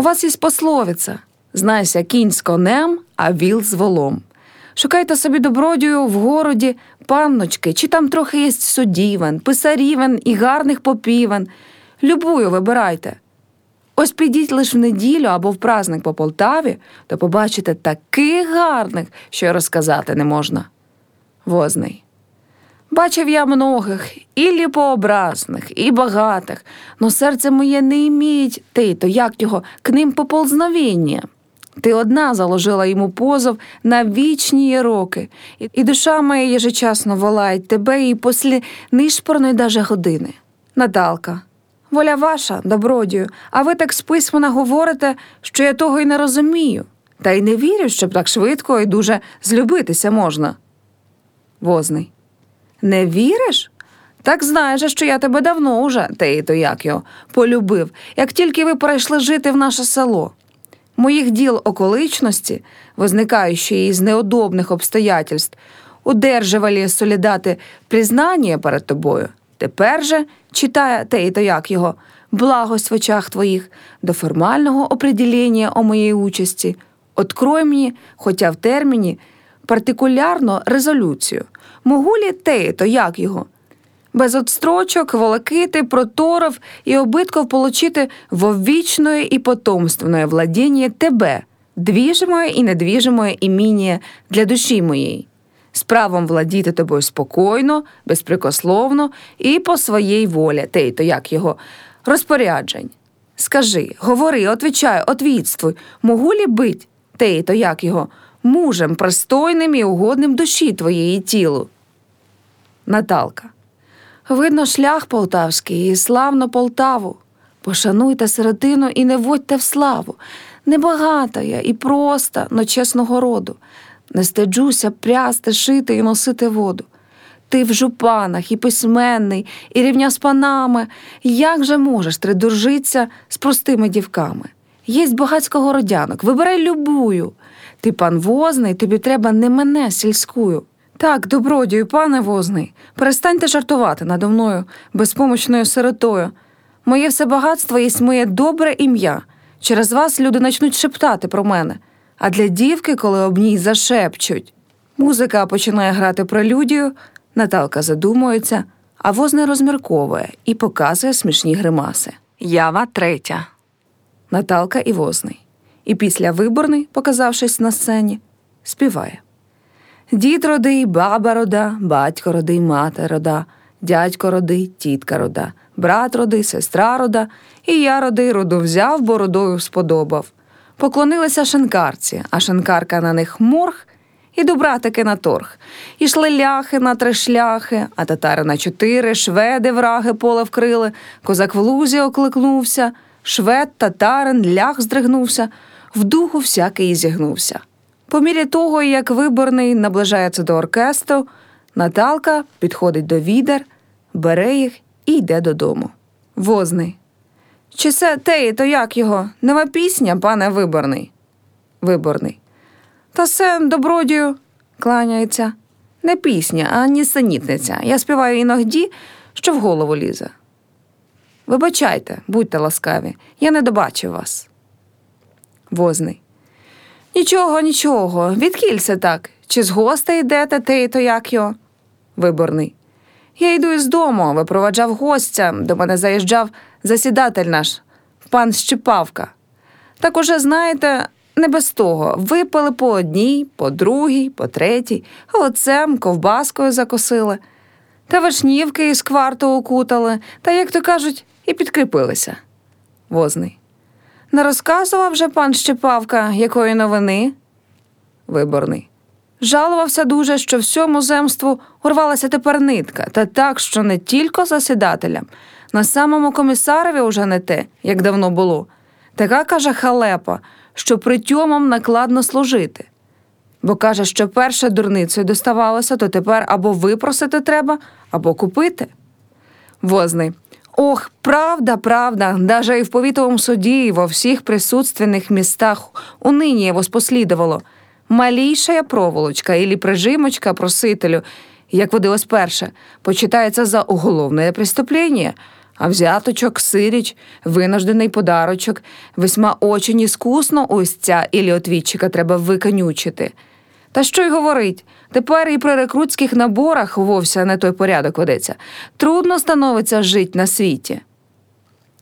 У вас є пословиця знайся кінь з конем, а віл з волом. Шукайте собі добродію в городі, панночки, чи там трохи є судівен, писарівен і гарних попівен. Любую вибирайте. Ось підіть лише в неділю або в праздник по Полтаві, то побачите таких гарних, що розказати не можна. Возний. Бачив я многих, і ліпообразних, і багатих, но серце моє не іміють ти, то як його к ним поползновіння. Ти одна заложила йому позов на вічні роки, і, душа моя єжечасно волає тебе і після нишпорної даже години. Наталка. Воля ваша, добродію, а ви так списьмено говорите, що я того й не розумію, та й не вірю, щоб так швидко і дуже злюбитися можна. Возний. Не віриш? Так знаєш, що я тебе давно уже, те то як його, полюбив, як тільки ви перейшли жити в наше село. Моїх діл околичності, возникаючи із неудобних обстоятельств, удержували солідати признання перед тобою. Тепер же, читає те і то як його, благость в очах твоїх, до формального определення о моїй участі, открой мені, хоча в терміні, партикулярно резолюцію. Могу лі те то як його? Без отстрочок, волокити, проторов і обидков получити вовічної і потомственної владіння тебе, двіжимое і недвіжимое іміння для душі моєї, з правом владіти тобою спокійно, безпрекословно і по своїй волі, те й то як його, розпоряджень. Скажи, говори, отвічай, отвідствуй, могу лі бить, те то як його, мужем пристойним і угодним душі твоєї тілу. Наталка. Видно, шлях полтавський і славно Полтаву. Пошануйте сиротину і не вводьте в славу. Небагата я і проста, но чесного роду. Не стеджуся прясти, шити і носити воду. Ти в жупанах і письменний, і рівня з панами. Як же можеш тридуржиться з простими дівками? Єсть багацько городянок, вибирай любую. Ти пан возний, тобі треба не мене сільськую. Так, добродію, пане возний, перестаньте жартувати надо мною, безпомочною сиротою. Моє все багатство є моє добре ім'я. Через вас люди почнуть шептати про мене. А для дівки, коли об ній зашепчуть. Музика починає грати прелюдію, Наталка задумується, а возний розмірковує і показує смішні гримаси. Ява третя. Наталка і возний. І після виборний, показавшись на сцені, співає. Дід родий, баба рода, батько родий, мати рода, дядько родий, тітка рода, брат родий, сестра рода, і я родий роду взяв, бо родою сподобав. Поклонилися шинкарці, а шинкарка на них морг, і до братики на торг. Ішли ляхи на три шляхи, а татари на чотири, шведи враги поле вкрили, козак в лузі окликнувся, швед, татарин, лях здригнувся, в духу всякий зігнувся. По мірі того, як виборний наближається до оркестру, Наталка підходить до відер, бере їх і йде додому. Возний. Чи це те, то як його? Нова пісня, пане виборний. Виборний. Та се, добродію, кланяється. Не пісня, а нісенітниця. Я співаю іноді, що в голову лізе. Вибачайте, будьте ласкаві, я не добачив вас. Возний. Нічого, нічого, відкілься так. Чи з гостей йдете те, то як його? Виборний. Я йду із дому, випроваджав гостя, до мене заїжджав засідатель наш, пан Щепавка. Так уже, знаєте, не без того. Випили по одній, по другій, по третій, холодцем, ковбаскою закосили, та вишнівки із кварту укутали, та, як то кажуть, і підкріпилися. Возний. Не розказував вже пан Щепавка, якої новини? Виборний. Жалувався дуже, що всьому земству урвалася тепер нитка, та так, що не тільки засідателям, на самому комісарові уже не те, як давно було. Така каже халепа, що притьомам накладно служити. Бо каже, що перше дурницею доставалося, то тепер або випросити треба, або купити. Возний. Ох, правда, правда, даже і в повітовому суді, і во всіх присутственних містах унині воспослідувало. Малейшая проволочка или прижимочка просителю, як водилось перше, почитається за уголовне преступлення, А взяточок, сиріч, винуждений подарочок, весьма очень іскусно ось ця Іліотвітчика треба виконючити. Та що й говорить, тепер і при рекрутських наборах вовся не той порядок ведеться. Трудно становиться жить на світі.